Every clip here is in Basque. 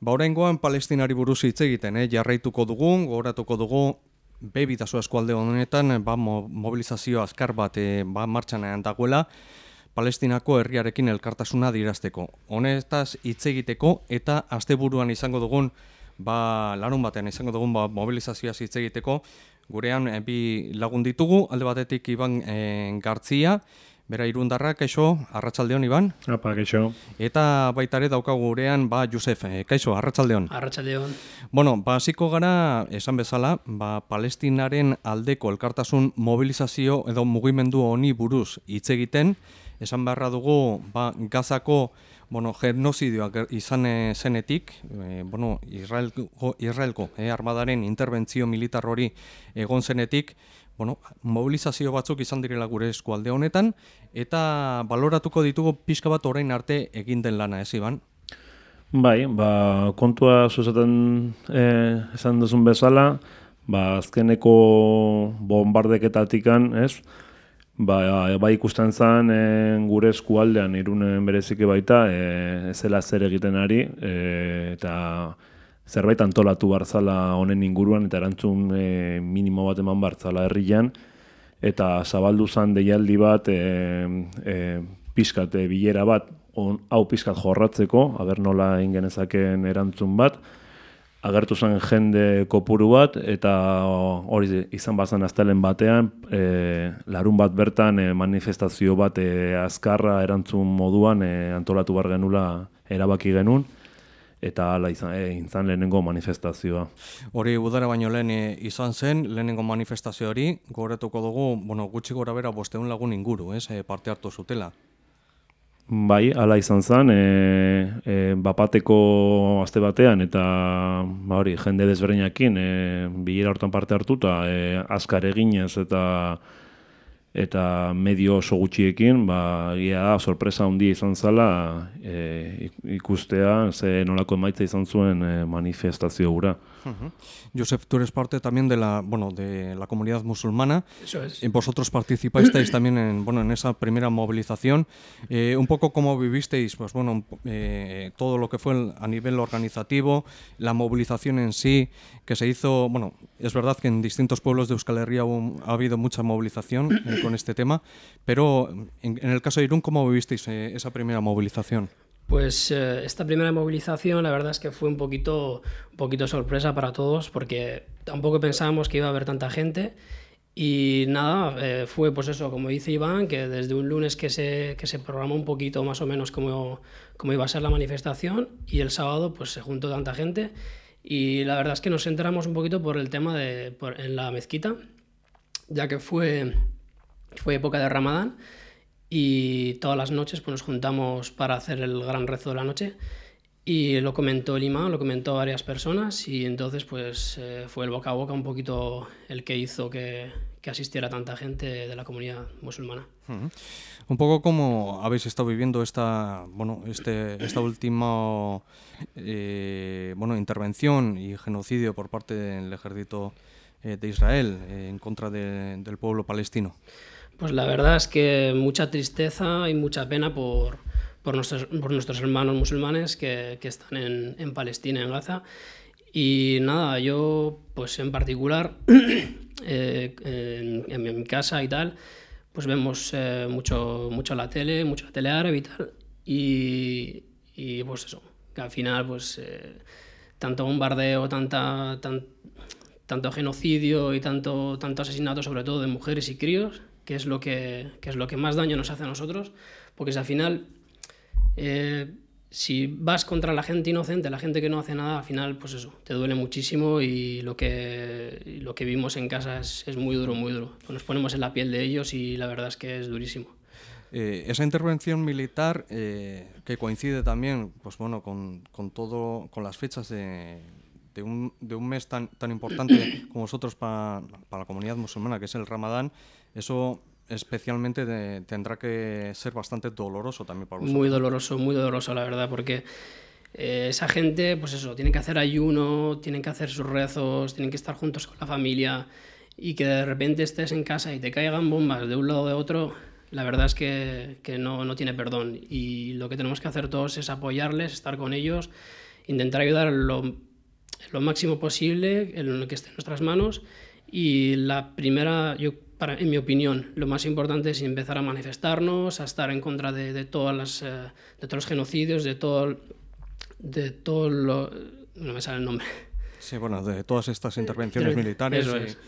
Ba, oraingoan palestinari buruz hitz egiten, eh? jarraituko dugu, gogoratuko dugu, bebitazu eskualde honetan, ba, mobilizazio azkar bat e, ba, martxan dagoela, palestinako herriarekin elkartasuna dirazteko. Honetaz hitz egiteko eta asteburuan izango dugun, ba, larun batean izango dugun ba, mobilizazioa hitz egiteko, gurean e, bi lagun ditugu, alde batetik Iban e, Gartzia, Bera irundarra, kaixo, arratsaldeon Iban. Apa, kaixo. Eta baitare daukagu gurean, ba, Josef, eh, kaixo, arratsaldeon. Arratsaldeon. Bueno, ba, hasiko gara, esan bezala, ba, palestinaren aldeko elkartasun mobilizazio edo mugimendu honi buruz hitz egiten, esan beharra dugu, ba, gazako, bueno, genozidioak izan zenetik, e, bueno, Israelko, Israelko eh, armadaren interbentzio militar hori egon zenetik, bueno, mobilizazio batzuk izan direla gure eskualde honetan, eta baloratuko ditugu pixka bat orain arte egin den lana, ez Iban? Bai, ba, kontua zuzaten eh, esan duzun bezala, ba, azkeneko bombardeketatikan, ez? Ba, ba ikusten zen eh, gure eskualdean irunen berezike baita, eh, ezela zer egiten ari, eh, eta zerbait antolatu barzala honen inguruan eta erantzun e, minimo bat eman barzala herrian. Eta zabaldu zan deialdi bat e, e, pizkat e, bilera bat on, hau pizkat jorratzeko, aber nola ingenezaken erantzun bat, agertu zen jende kopuru bat eta hori izan bazan aztelen batean e, larun bat bertan e, manifestazio bat e, azkarra erantzun moduan e, antolatu bar genula erabaki genuen eta hala izan, e, izan lehenengo manifestazioa. Hori udara baino lehen eh, izan zen, lehenengo manifestazio hori, goretuko dugu, bueno, gutxi gora bera bosteun lagun inguru, ez, eh, parte hartu zutela. Bai, hala izan zen, e, e, bapateko azte batean, eta ba hori, jende desberdinekin, e, bilera hortan parte hartu, eta e, azkar eginez, eta eta medio oso gutxiekin, ba, ia da, sorpresa handia izan zala e, ikustea, ze nolako emaitza izan zuen e, manifestazio gura. Josep, tú eres parte también de la, bueno, de la comunidad musulmana. Eso es. Y vosotros participasteis también en, bueno, en esa primera movilización. Eh, un poco cómo vivisteis, pues bueno, eh, todo lo que fue a nivel organizativo, la movilización en sí, que se hizo, bueno, es verdad que en distintos pueblos de Euskal Herria ha habido mucha movilización eh, con este tema, pero en, en, el caso de Irún, ¿cómo vivisteis esa primera movilización? Pues eh, esta primera movilización la verdad es que fue un poquito, un poquito sorpresa para todos porque tampoco pensábamos que iba a haber tanta gente y nada, eh, fue pues eso, como dice Iván, que desde un lunes que se, que se programó un poquito más o menos cómo, cómo iba a ser la manifestación y el sábado pues se juntó tanta gente y la verdad es que nos enteramos un poquito por el tema de por, en la mezquita, ya que fue, fue época de Ramadán y todas las noches pues, nos juntamos para hacer el gran rezo de la noche y lo comentó el imán, lo comentó varias personas y entonces pues eh, fue el boca a boca un poquito el que hizo que, que asistiera tanta gente de la comunidad musulmana. Un poco como habéis estado viviendo esta, bueno, este, esta última eh, bueno, intervención y genocidio por parte del ejército eh, de Israel en contra de, del pueblo palestino. Pues la verdad es que mucha tristeza y mucha pena por, por, nuestros, por nuestros hermanos musulmanes que, que están en, en, Palestina, en Gaza. Y nada, yo pues en particular eh, en, en, mi casa y tal, pues vemos eh, mucho, mucho la tele, mucho la tele árabe y tal. Y, y pues eso, que al final pues eh, tanto bombardeo, tanta, tan, tanto genocidio y tanto, tanto asesinato sobre todo de mujeres y críos, que es lo que, que, es lo que más daño nos hace a nosotros, porque si al final, eh, si vas contra la gente inocente, la gente que no hace nada, al final, pues eso, te duele muchísimo y lo que, lo que vimos en casa es, es muy duro, muy duro. Nos ponemos en la piel de ellos y la verdad es que es durísimo. Eh, esa intervención militar eh, que coincide también pues bueno, con, con, todo, con las fechas de, de, un, de un mes tan, tan importante como nosotros para, para la comunidad musulmana, que es el Ramadán, eso especialmente de, tendrá que ser bastante doloroso también para vosotros. Muy doloroso, muy doloroso, la verdad, porque eh, esa gente, pues eso, tiene que hacer ayuno, tienen que hacer sus rezos, tienen que estar juntos con la familia y que de repente estés en casa y te caigan bombas de un lado o de otro, la verdad es que, que no, no tiene perdón. Y lo que tenemos que hacer todos es apoyarles, estar con ellos intentar ayudar lo, lo máximo posible en lo que esté en nuestras manos y la primera, yo, para, en mi opinión, lo más importante es empezar a manifestarnos, a estar en contra de, de todas las, eh, de todos los genocidios, de todo, de todo lo... no me sale el nombre. Sí, bueno, de todas estas intervenciones militares. Eso y- es.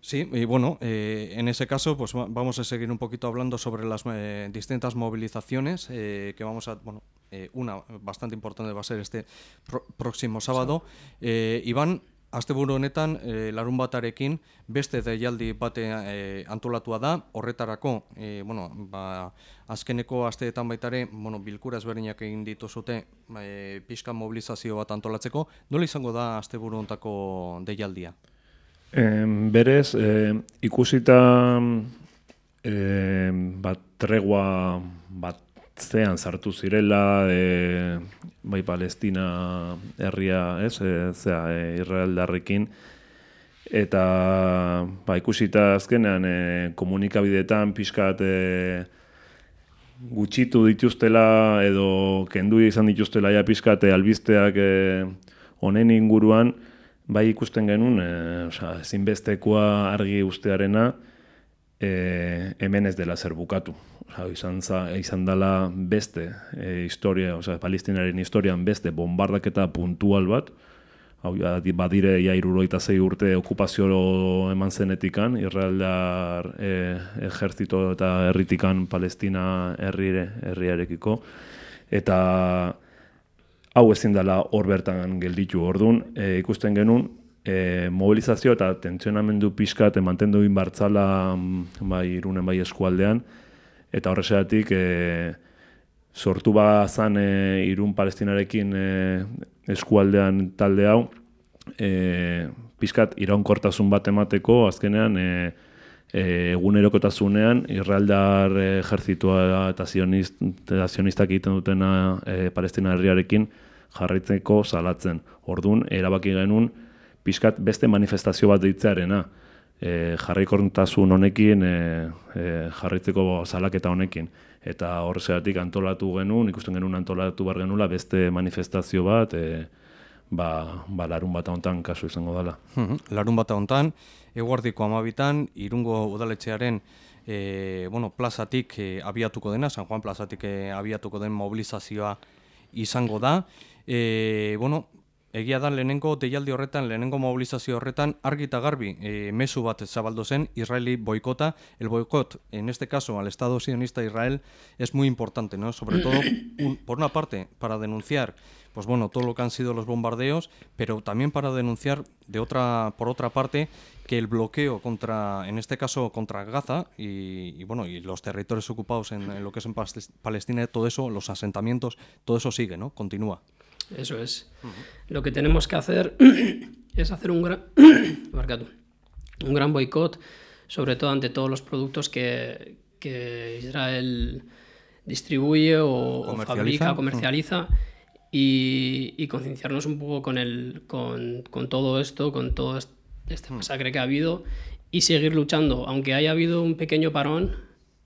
Sí, y bueno, eh, en ese caso, pues va- vamos a seguir un poquito hablando sobre las eh, distintas movilizaciones eh, que vamos a, bueno, eh, una bastante importante va a ser este próximo sábado. Eh, Iván, asteburu honetan, eh, larun batarekin, beste deialdi bate eh, antolatua da, horretarako, eh, bueno, ba, azkeneko asteetan baitare, bueno, bilkura ezberdinak egin dituzute eh, pixka mobilizazio bat antolatzeko, nola izango da asteburu honetako deialdia? Berez, e, ikusita e, bat tregua bat zean sartu zirela, e, bai Palestina herria, ez, e, zea, e, Israeldarrekin, eta ba, ikusita azkenean e, komunikabideetan pixkat e, gutxitu dituztela edo kendu izan dituztela ja pixkat e, albizteak e, honen inguruan, bai ikusten genuen, e, osea, ezinbestekoa argi ustearena, e, hemen ez dela zer bukatu. Osea, izan, za, izan dela beste e, historia, osea, palestinaren historian beste bombardaketa puntual bat, hau badire ja iruroita zei urte okupazio eman zenetikan, Israeldar e, ejertzito eta herritikan Palestina herrire, herriarekiko, eta hau ezin dela hor bertan gelditu. Ordun e, ikusten genuen e, mobilizazio eta tentsionamendu pixkat mantendu egin bartzala mm, bai irunen bai eskualdean eta horrexegatik e, sortu ba zan e, irun palestinarekin e, eskualdean talde hau e, pixkat iraunkortasun bat emateko azkenean e, e, egunerokotasunean Israeldar ejertzitua eta zionist, eta zionistak egiten dutena e, Palestina herriarekin jarraitzeko salatzen. Ordun erabaki genuen pixkat beste manifestazio bat deitzearena. E, jarraikortasun honekin e, e, jarraitzeko salaketa honekin. Eta horregatik antolatu genuen, ikusten genuen antolatu behar genuela beste manifestazio bat, e, ba, ba larun bat hontan kasu izango dela. Larun bata hontan, eguardiko amabitan, irungo udaletxearen e, bueno, plazatik e, abiatuko dena, San Juan plazatik e, abiatuko den mobilizazioa izango da. E, bueno, egia da lehenengo deialdi horretan, lehenengo mobilizazio horretan, argi eta garbi e, mezu bat zabaldu zen, Israeli boicota. El boicot, en este caso, al Estado sionista de Israel, es muy importante, ¿no? Sobre todo, un- por una parte, para denunciar pues bueno, todo lo que han sido los bombardeos, pero también para denunciar de otra, por otra parte, que el bloqueo contra, en este caso contra Gaza y, bueno, y los territorios ocupados en, lo que es en Palestina, todo eso, los asentamientos, todo eso sigue, ¿no? Continúa. Eso es. Lo que tenemos que hacer es hacer un gran, un gran boicot, sobre todo ante todos los productos que, que Israel distribuye o, o Comercializa. fabrica, comercializa, y, y concienciarnos un poco con, el, con, con todo esto, con todo est- este masacre que ha habido, y seguir luchando. Aunque haya habido un pequeño parón,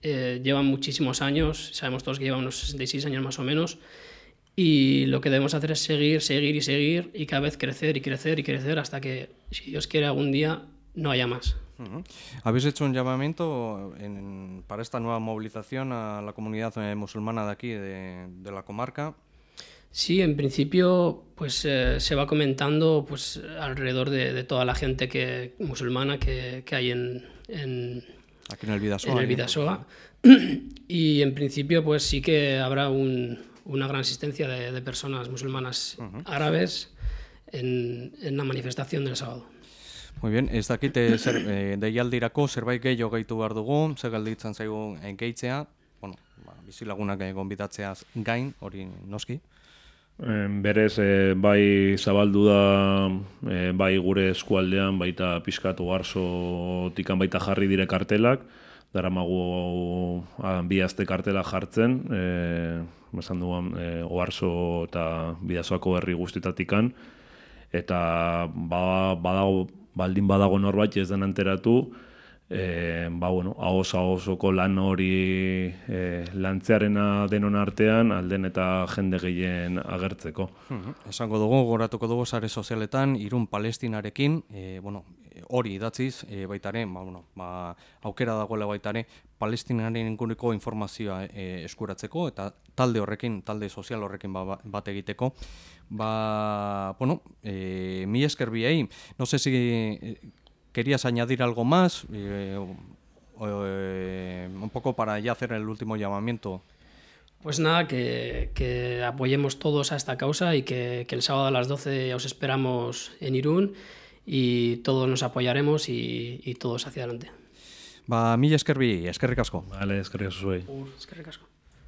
eh, llevan muchísimos años, sabemos todos que llevan unos 66 años más o menos, y lo que debemos hacer es seguir, seguir y seguir y cada vez crecer y crecer y crecer hasta que, si Dios quiere, algún día no haya más. Habéis hecho un llamamiento en- para esta nueva movilización a la comunidad eh, musulmana de aquí, de, de la comarca. Sí, en principio pues eh, se va comentando pues alrededor de, de toda la gente que, musulmana que, que hay en, en, Aquí en el Vidasoa. en el. Vidasoa. Y en principio pues sí que habrá un- una gran asistencia de, de personas musulmanas árabes en, en la manifestación del sábado. Muy bien, ez dakite zer, e, deialdirako zerbait gehiago gehitu behar dugu, zer galditzen zaigu e, gehitzea, bueno, ba, bizilagunak e, gonbidatzeaz gain, hori noski. Berez, e, bai zabaldu da, e, bai gure eskualdean, baita pixkat oarzo tikan baita jarri dire kartelak, daramagu ah, bi aste kartela jartzen, e, esan duan, e, oarzo eta bidazoako herri guztitatikan, eta ba, badago, baldin badago norbait ez den enteratu, e, ba, bueno, ahos ahosoko lan hori e, lantzearena denon artean alden eta jende gehien agertzeko. Mhm. Esango dugu, goratuko dugu sare sozialetan, irun palestinarekin, e, bueno, hori idatziz, e, baitare, ba, bueno, ba, aukera dagoela baitare, palestinaren inguruko informazioa e, eskuratzeko, eta talde horrekin, talde sozial horrekin ba, ba bat egiteko, ba, bueno, e, mi esker biei, no sé si ¿Querías añadir algo más? Eh, eh, un poco para ya hacer el último llamamiento. Pues nada, que, apoyemos todos a esta causa y que, el sábado a las 12 os esperamos en Irún y todos nos apoyaremos y, todos hacia adelante. Va, mi eskerbi, eskerrik asko. Vale, eskerrik asko